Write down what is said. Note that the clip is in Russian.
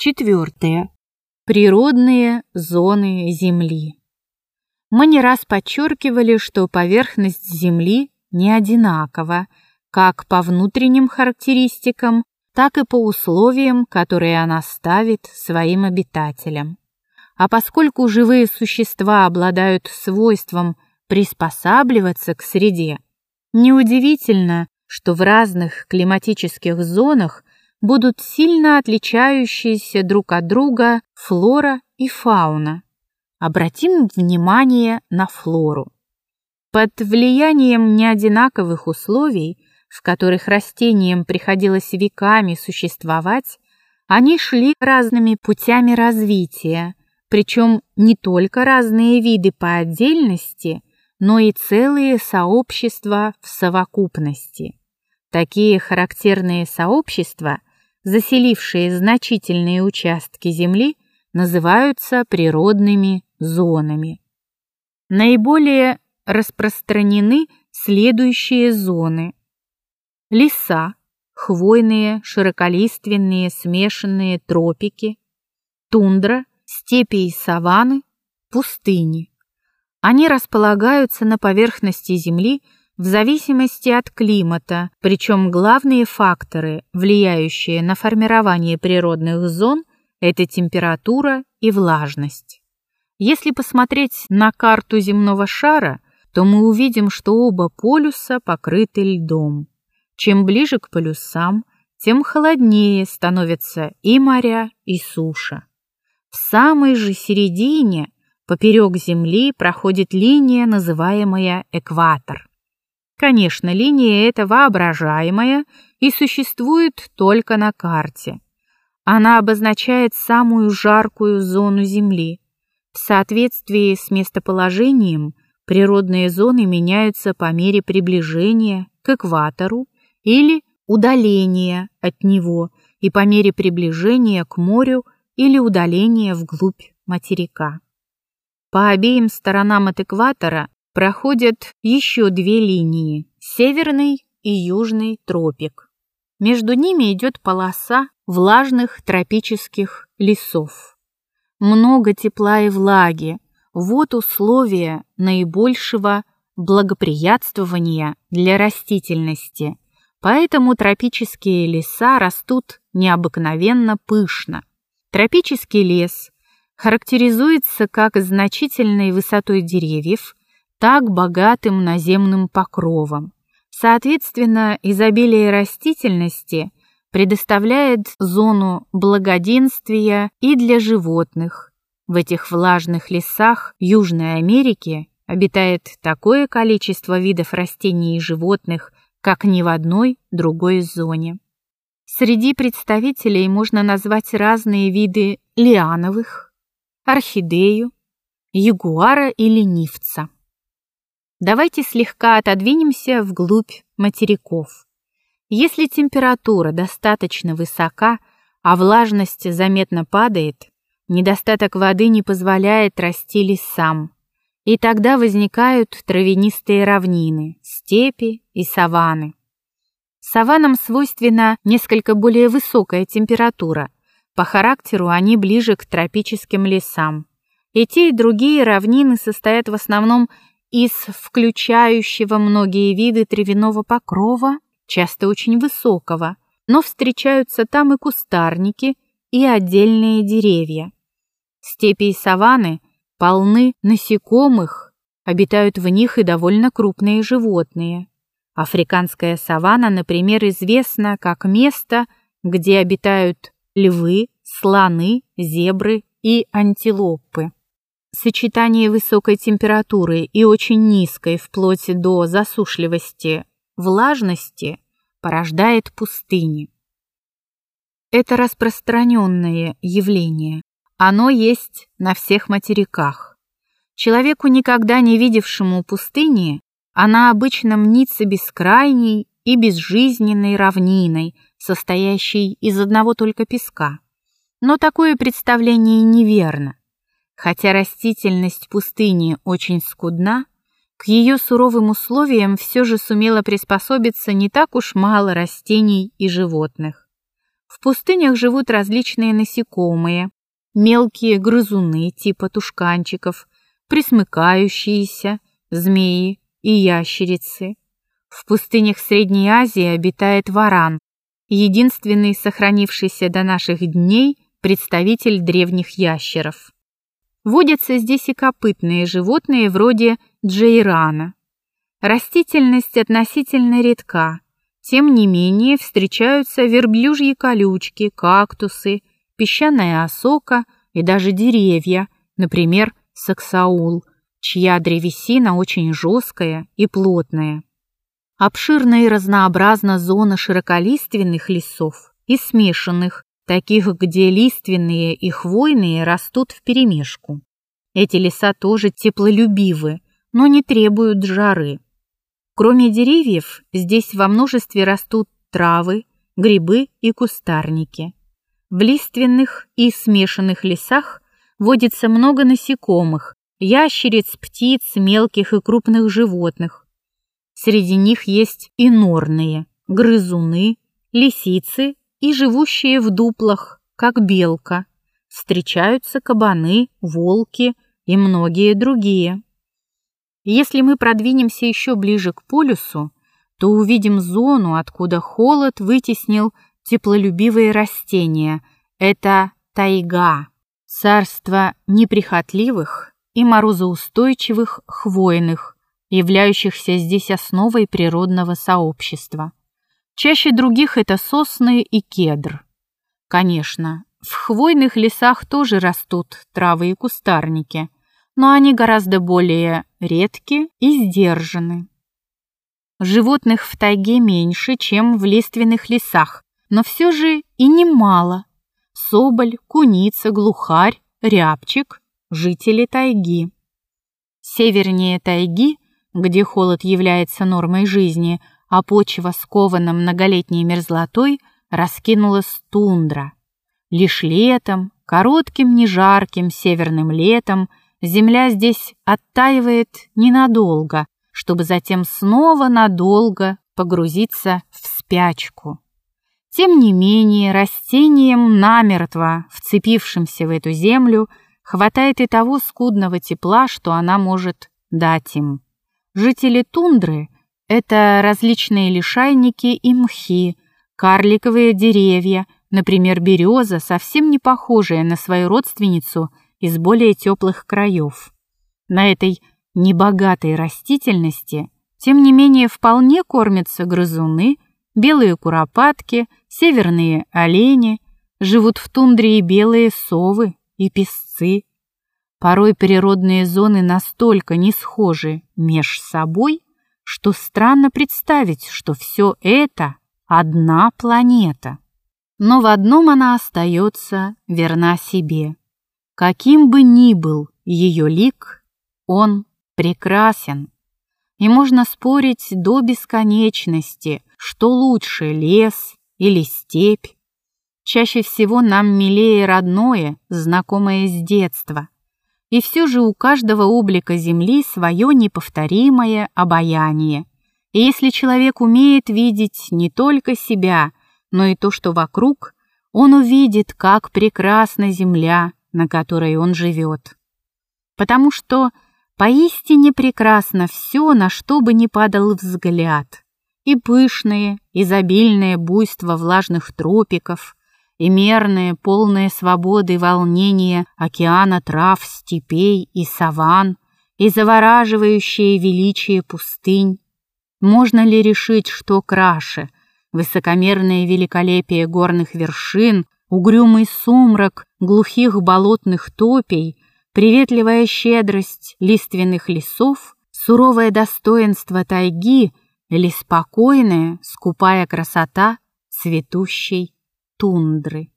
Четвертое. Природные зоны Земли. Мы не раз подчеркивали, что поверхность Земли не одинакова, как по внутренним характеристикам, так и по условиям, которые она ставит своим обитателям. А поскольку живые существа обладают свойством приспосабливаться к среде, неудивительно, что в разных климатических зонах будут сильно отличающиеся друг от друга флора и фауна. Обратим внимание на флору. Под влиянием неодинаковых условий, в которых растениям приходилось веками существовать, они шли разными путями развития, причем не только разные виды по отдельности, но и целые сообщества в совокупности. Такие характерные сообщества, заселившие значительные участки Земли, называются природными зонами. Наиболее распространены следующие зоны. Леса, хвойные, широколиственные, смешанные тропики, тундра, степи и саванны, пустыни. Они располагаются на поверхности Земли в зависимости от климата, причем главные факторы, влияющие на формирование природных зон, это температура и влажность. Если посмотреть на карту земного шара, то мы увидим, что оба полюса покрыты льдом. Чем ближе к полюсам, тем холоднее становятся и моря, и суша. В самой же середине, поперек Земли, проходит линия, называемая экватор. Конечно, линия эта воображаемая и существует только на карте. Она обозначает самую жаркую зону Земли. В соответствии с местоположением природные зоны меняются по мере приближения к экватору или удаления от него и по мере приближения к морю или удаления вглубь материка. По обеим сторонам от экватора проходят еще две линии – северный и южный тропик. Между ними идет полоса влажных тропических лесов. Много тепла и влаги – вот условия наибольшего благоприятствования для растительности, поэтому тропические леса растут необыкновенно пышно. Тропический лес характеризуется как значительной высотой деревьев, так богатым наземным покровом. Соответственно, изобилие растительности предоставляет зону благоденствия и для животных. В этих влажных лесах Южной Америки обитает такое количество видов растений и животных, как ни в одной другой зоне. Среди представителей можно назвать разные виды лиановых, орхидею, ягуара и ленивца. Давайте слегка отодвинемся вглубь материков. Если температура достаточно высока, а влажность заметно падает, недостаток воды не позволяет расти лесам, и тогда возникают травянистые равнины, степи и саванны. Саванам свойственна несколько более высокая температура, по характеру они ближе к тропическим лесам. И те, и другие равнины состоят в основном из включающего многие виды травяного покрова, часто очень высокого, но встречаются там и кустарники, и отдельные деревья. Степи и саванны полны насекомых, обитают в них и довольно крупные животные. Африканская саванна, например, известна как место, где обитают львы, слоны, зебры и антилопы. Сочетание высокой температуры и очень низкой вплоть до засушливости влажности порождает пустыни. Это распространенное явление. Оно есть на всех материках. Человеку, никогда не видевшему пустыни, она обычно мнится бескрайней и безжизненной равниной, состоящей из одного только песка. Но такое представление неверно. Хотя растительность пустыни очень скудна, к ее суровым условиям все же сумело приспособиться не так уж мало растений и животных. В пустынях живут различные насекомые, мелкие грызуны типа тушканчиков, присмыкающиеся, змеи и ящерицы. В пустынях Средней Азии обитает варан, единственный сохранившийся до наших дней представитель древних ящеров. Водятся здесь и копытные животные вроде джейрана. Растительность относительно редка, тем не менее встречаются верблюжьи колючки, кактусы, песчаная осока и даже деревья, например, саксаул, чья древесина очень жесткая и плотная. Обширна и разнообразна зона широколиственных лесов и смешанных, таких, где лиственные и хвойные растут вперемешку. Эти леса тоже теплолюбивы, но не требуют жары. Кроме деревьев, здесь во множестве растут травы, грибы и кустарники. В лиственных и смешанных лесах водится много насекомых, ящериц, птиц, мелких и крупных животных. Среди них есть и норные, грызуны, лисицы и живущие в дуплах, как белка. Встречаются кабаны, волки и многие другие. Если мы продвинемся еще ближе к полюсу, то увидим зону, откуда холод вытеснил теплолюбивые растения. Это тайга, царство неприхотливых и морозоустойчивых хвойных, являющихся здесь основой природного сообщества. Чаще других это сосны и кедр. Конечно, в хвойных лесах тоже растут травы и кустарники, но они гораздо более редки и сдержаны. Животных в тайге меньше, чем в лиственных лесах, но все же и немало. Соболь, куница, глухарь, рябчик – жители тайги. Севернее тайги, где холод является нормой жизни – а почва, скована многолетней мерзлотой, раскинулась тундра. Лишь летом, коротким нежарким северным летом, земля здесь оттаивает ненадолго, чтобы затем снова надолго погрузиться в спячку. Тем не менее, растениям намертво вцепившимся в эту землю хватает и того скудного тепла, что она может дать им. Жители тундры это различные лишайники и мхи, карликовые деревья, например, береза, совсем не похожая на свою родственницу из более теплых краев. На этой небогатой растительности, тем не менее, вполне кормятся грызуны, белые куропатки, северные олени, живут в тундре и белые совы, и песцы. Порой природные зоны настолько не схожи меж собой, что странно представить, что все это одна планета. Но в одном она остается верна себе. Каким бы ни был ее лик, он прекрасен. И можно спорить до бесконечности, что лучше лес или степь. Чаще всего нам милее родное, знакомое с детства – и все же у каждого облика Земли свое неповторимое обаяние. И если человек умеет видеть не только себя, но и то, что вокруг, он увидит, как прекрасна Земля, на которой он живет. Потому что поистине прекрасно все, на что бы ни падал взгляд. И пышное, изобильное буйство влажных тропиков, и мерное, полное свободы волнения океана трав, степей и саван, и завораживающее величие пустынь. Можно ли решить, что краше? Высокомерное великолепие горных вершин, угрюмый сумрак глухих болотных топей, приветливая щедрость лиственных лесов, суровое достоинство тайги или спокойная, скупая красота цветущей тундры.